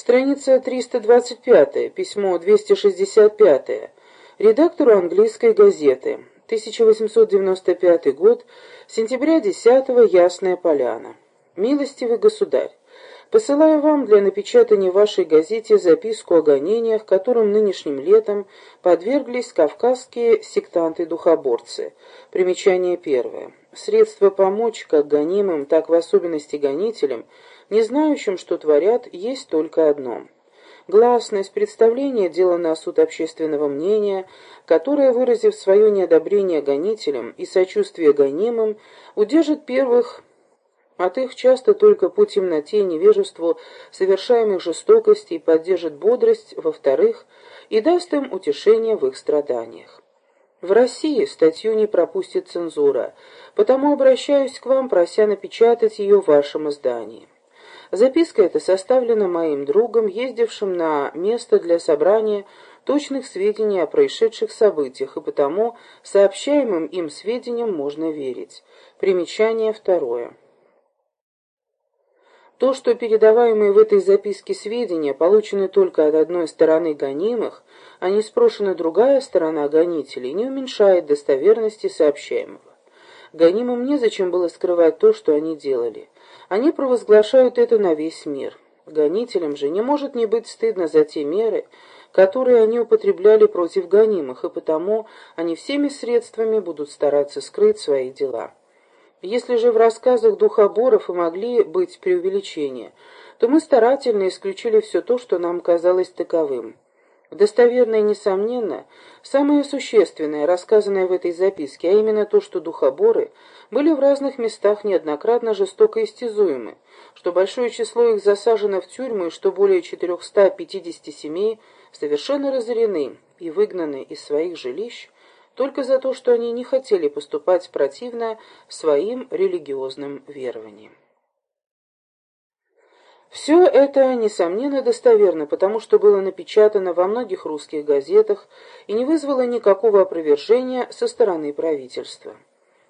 Страница 325, письмо 265, редактору английской газеты, 1895 год, сентября 10 Ясная Поляна. Милостивый государь, посылаю вам для напечатания в вашей газете записку о гонениях, которым нынешним летом подверглись кавказские сектанты-духоборцы. Примечание первое. Средство помочь как гонимым, так в особенности гонителям – не знающим, что творят, есть только одно. Гласность представления дело на суд общественного мнения, которое, выразив свое неодобрение гонителям и сочувствие гонимым, удержит первых от их часто только по темноте и невежеству совершаемых жестокостей поддержит бодрость, во-вторых, и даст им утешение в их страданиях. В России статью не пропустит цензура, потому обращаюсь к вам, прося напечатать ее в вашем издании. Записка эта составлена моим другом, ездившим на место для собрания точных сведений о происшедших событиях, и потому сообщаемым им сведениям можно верить. Примечание второе. То, что передаваемые в этой записке сведения получены только от одной стороны гонимых, а не спрошена другая сторона гонителей, не уменьшает достоверности сообщаемого. Гонимым незачем было скрывать то, что они делали. Они провозглашают это на весь мир. Гонителям же не может не быть стыдно за те меры, которые они употребляли против гонимых, и потому они всеми средствами будут стараться скрыть свои дела. Если же в рассказах духоборов и могли быть преувеличения, то мы старательно исключили все то, что нам казалось таковым. Достоверно и несомненно, самое существенное, рассказанное в этой записке, а именно то, что духоборы были в разных местах неоднократно жестоко истязуемы, что большое число их засажено в тюрьмы что более 450 семей совершенно разорены и выгнаны из своих жилищ только за то, что они не хотели поступать противно своим религиозным верованиям. Все это, несомненно, достоверно, потому что было напечатано во многих русских газетах и не вызвало никакого опровержения со стороны правительства.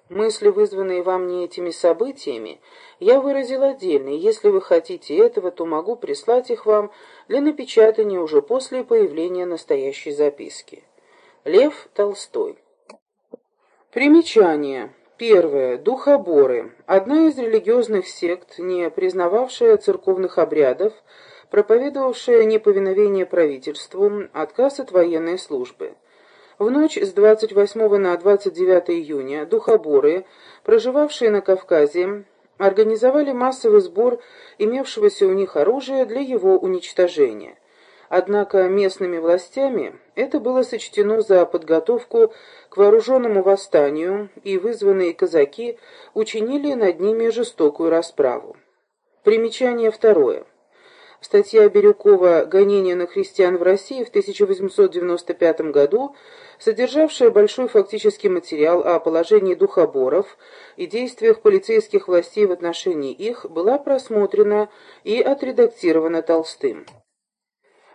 Мысли, вызванные во мне этими событиями, я выразил отдельно, и если вы хотите этого, то могу прислать их вам для напечатания уже после появления настоящей записки. Лев Толстой. Примечание. Первое. Духоборы. Одна из религиозных сект, не признававшая церковных обрядов, проповедовавшая неповиновение правительству, отказ от военной службы. В ночь с 28 на 29 июня духоборы, проживавшие на Кавказе, организовали массовый сбор имевшегося у них оружия для его уничтожения. Однако местными властями это было сочтено за подготовку к вооруженному восстанию, и вызванные казаки учинили над ними жестокую расправу. Примечание второе. Статья Бирюкова «Гонение на христиан в России» в 1895 году, содержавшая большой фактический материал о положении духоборов и действиях полицейских властей в отношении их, была просмотрена и отредактирована Толстым.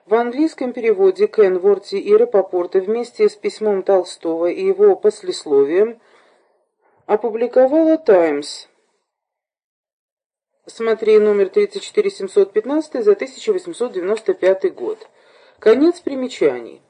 В английском переводе Кенворти и Рапопорта вместе с письмом Толстого и его послесловием опубликовала «Таймс». Смотри номер 34715 за 1895 год. Конец примечаний.